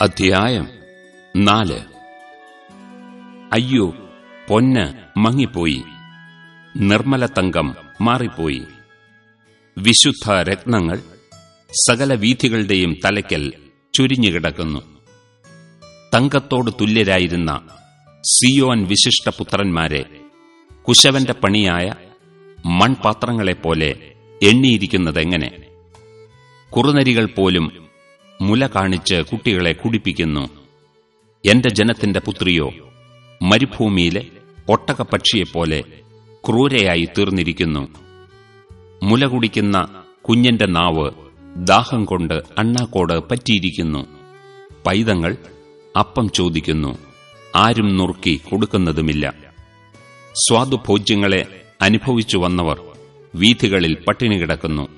അധ്യായം നാല്. അയ്യോ പൊന്ന് മങ്ങിപ്പോയി. നിർമ്മല തങ്കം മാറിപ്പോയി. വിശുദ്ധ രത്നങ്ങൾ സകല വീഥികളുടെയും തലയ്ക്കൽ ചുരിഞ്ഞുകിടക്കുന്നു തങ്കത്തോട് തുല്യരായിരുന്ന സിയോൻ വിശിഷ്ടപുത്രന്മാരെ കുശവന്റെ പണിയായ മൺപാത്രങ്ങളെപ്പോലെ എണ്ണിയിരിക്കുന്നതെങ്ങനെ? കുറുനരികൾ പോലും മുല കാണിച്ച് കുട്ടികളെ കുടിപ്പിക്കുന്നു. എന്റെ ജനത്തിന്റെ പുത്രിയോ മരുഭൂമിയിലെ ഒട്ടകപ്പക്ഷിയെപ്പോലെ ക്രൂരയായി തീർന്നിരിക്കുന്നു. മുല കുടിക്കുന്ന കുഞ്ഞന്റെ നാവ് ദാഹം കൊണ്ട് അണ്ണാക്കോട് പറ്റിയിരിക്കുന്നു. പൈതങ്ങൾ അപ്പം ചോദിക്കുന്നു ആരും നുറുക്കി കൊടുക്കുന്നതുമില്ല. സ്വാദുഭോജ്യങ്ങളെ അനുഭവിച്ചു വന്നവർ വീഥികളിൽ പട്ടിണി കിടക്കുന്നു.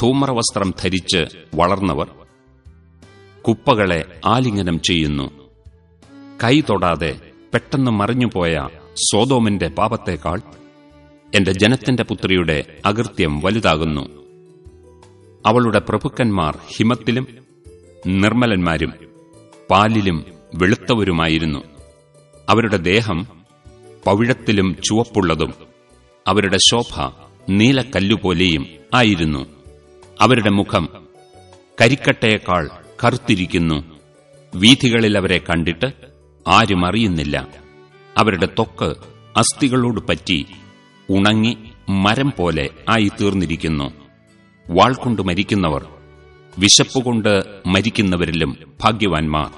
ധൂമ്രവസ്ത്രം ധരിച്ച് വളർന്നവർ കുപ്പകളെ ആലിംഗനം ചെയ്യുന്നു. കൈ തൊടാതെ പെട്ടെന്ന് മറിഞ്ഞുപോയ സോതോമിന്റെ പാപത്തേക്കാൾ എന്റെ ജനത്തിന്റെ പുത്രിയുടെ അകൃത്യം വലുതാകുന്നു. അവളുടെ പ്രഭുക്കന്മാർ ഹിമത്തിലും നിർമ്മലന്മാരും പാലിലും വെളുത്തവരുമായിരുന്നു. അവരുടെ ദേഹം പവിഴത്തിലും ചുവപ്പുള്ളതും അവരുടെ ശോഭ നീലക്കല്ലുപോലെയും ആയിരുന്നു. അവരുടെ മുഖം കരിക്കട്ടയേക്കാൾ കറുത്തിരിക്കുന്നു. വീഥികളിൽ അവരെ കണ്ടിട്ട് ആരും അറിയുന്നില്ല. അവരുടെ തൊക്ക് അസ്ഥികളോട് പറ്റി ഉണങ്ങി മരം പോലെ ആയി തീർന്നിരിക്കുന്നു വാൾ കൊണ്ട് മരിക്കുന്നവർ വിശപ്പുകൊണ്ട് മരിക്കുന്നവരിലും ഭാഗ്യവാന്മാർ.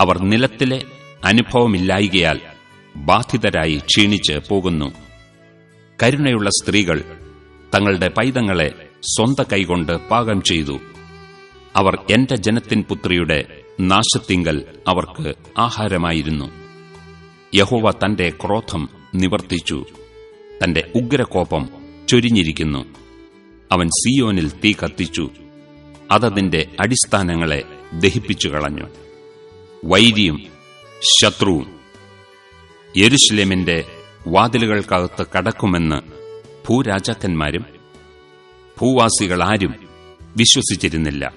അവർ നിലത്തിലെ അനുഭവമില്ലായികയാൽ ബാധിതരായി ക്ഷീണിച്ച് പോകുന്നു. കരുണയുള്ള സ്ത്രീകൾ തങ്ങളുടെ പൈതങ്ങളെ സ്വന്ത കൈകൊണ്ട് പാകം ചെയ്തു. അവർ എന്റെ ജനത്തിൻ പുത്രിയുടെ നാശത്തിങ്കൽ അവർക്ക് ആഹാരമായിരുന്നു. യഹോവ തന്റെ ക്രോധം നിവർത്തിച്ചു. തന്റെ ഉഗ്രകോപം ചൊരിഞ്ഞിരിക്കുന്നു. അവൻ സിയോനിൽ തീ കത്തിച്ചു. അതതിന്റെ അടിസ്ഥാനങ്ങളെ ദഹിപ്പിച്ചു കളഞ്ഞു. വൈരിയും ശത്രുവും യെരുഷലേമിന്റെ വാതിലുകൾക്കകത്ത് കടക്കുമെന്ന് ഭൂരാജാക്കന്മാരും ഭൂവാസികളാരും വിശ്വസിച്ചിരുന്നില്ല.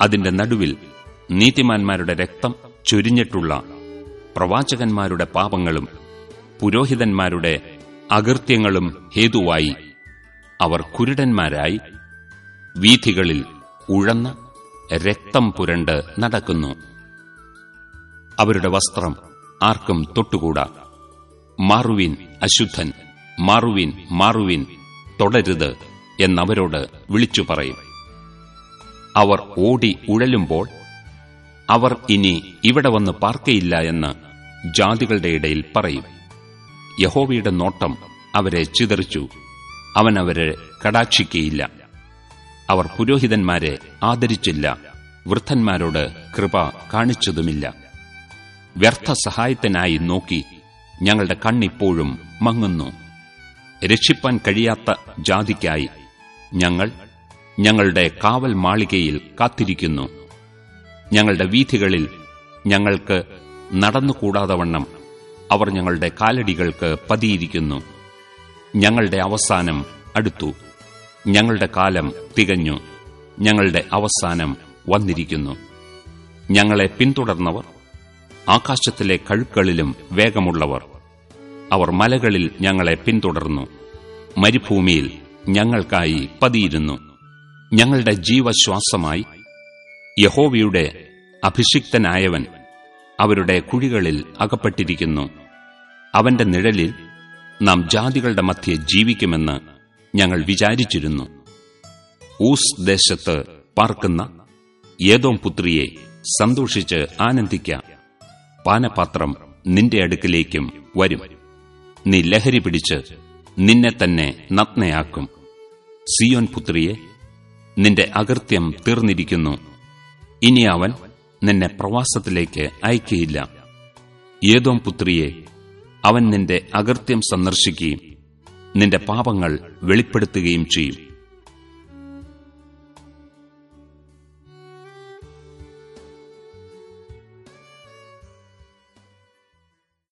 അതിന്റെ നടുവിൽ നീതിമാന്മാരുടെ രക്തം ചൊരിഞ്ഞിട്ടുള്ള പ്രവാചകന്മാരുടെ പാപങ്ങളും പുരോഹിതന്മാരുടെ അകൃത്യങ്ങളും ഹേതുവായി അവർ കുരുടന്മാരായി വീഥികളിൽ ഉഴന്ന് രക്തം പുരണ്ട് നടക്കുന്നു. അവരുടെ വസ്ത്രം ആർക്കും തൊട്ടുകൂടാ. മാറുവിൻ അശുദ്ധൻ മാറുവിൻ മാറുവിൻ തുടരുത്. എന്നവരോട് വിളിച്ചു പറയും. അവർ ഓടി ഉഴലുമ്പോൾ അവർ ഇനി ഇവിടെ വന്ന് പാർക്കയില്ല എന്ന് ജാതികളുടെ ഇടയിൽ പറയും. യഹോവയുടെ നോട്ടം അവരെ ചിതറിച്ചു. അവൻ അവരെ കടാക്ഷിക്കയില്ല. അവർ പുരോഹിതന്മാരെ ആദരിച്ചില്ല. വൃദ്ധന്മാരോട് കൃപ കാണിച്ചതുമില്ല. വ്യർത്ഥ സഹായത്തിനായി നോക്കി ഞങ്ങളുടെ കണ്ണിപ്പോഴും മങ്ങുന്നു. രക്ഷിപ്പാൻ കഴിയാത്ത ജാതിക്കായി ഞങ്ങൾ ഞങ്ങളുടെ കാവൽ മാളികയിൽ കാത്തിരിക്കുന്നു. ഞങ്ങളുടെ വീഥികളിൽ ഞങ്ങൾക്ക് നടന്നുകൂടാതവണ്ണം അവർ ഞങ്ങളുടെ കാലടികൾക്ക് പതിയിരിക്കുന്നു. ഞങ്ങളുടെ അവസാനം അടുത്തു. ഞങ്ങളുടെ കാലം തികഞ്ഞു. ഞങ്ങളുടെ അവസാനം വന്നിരിക്കുന്നു. ഞങ്ങളെ പിന്തുടർന്നവർ ആകാശത്തിലെ കഴുക്കളിലും വേഗമുള്ളവർ. അവർ മലകളിൽ ഞങ്ങളെ പിന്തുടർന്നു. മരുഭൂമിയിൽ ഞങ്ങൾക്കായി പതിയിരുന്നു. ഞങ്ങളുടെ ജീവശ്വാസമായി യഹോവയുടെ അഭിഷിക്തനായവൻ അവരുടെ കുഴികളിൽ അകപ്പെട്ടിരിക്കുന്നു. അവന്റെ നിഴലിൽ നാം ജാതികളുടെ മധ്യെ ജീവിക്കുമെന്ന് ഞങ്ങൾ വിചാരിച്ചിരുന്നു. ഊസ് ദേശത്ത് പാർക്കുന്ന ഏതോം പുത്രിയെ സന്തോഷിച്ച് ആനന്ദിക്ക. പാനപാത്രം നിന്റെ അടുക്കിലേക്കും വരും. നീ ലഹരി പിടിച്ച് നിന്നെ തന്നെ നഗ്നയാക്കും. സിയോൻ പുത്രിയെ നിന്റെ അകൃത്യം തീർന്നിരിക്കുന്നു. ഇനി അവൻ നിന്നെ പ്രവാസത്തിലേക്ക് അയക്കയില്ല ഏതോം പുത്രിയെ അവൻ നിന്റെ അകൃത്യം സന്ദർശിക്കുകയും നിന്റെ പാപങ്ങൾ വെളിപ്പെടുത്തുകയും ചെയ്യും.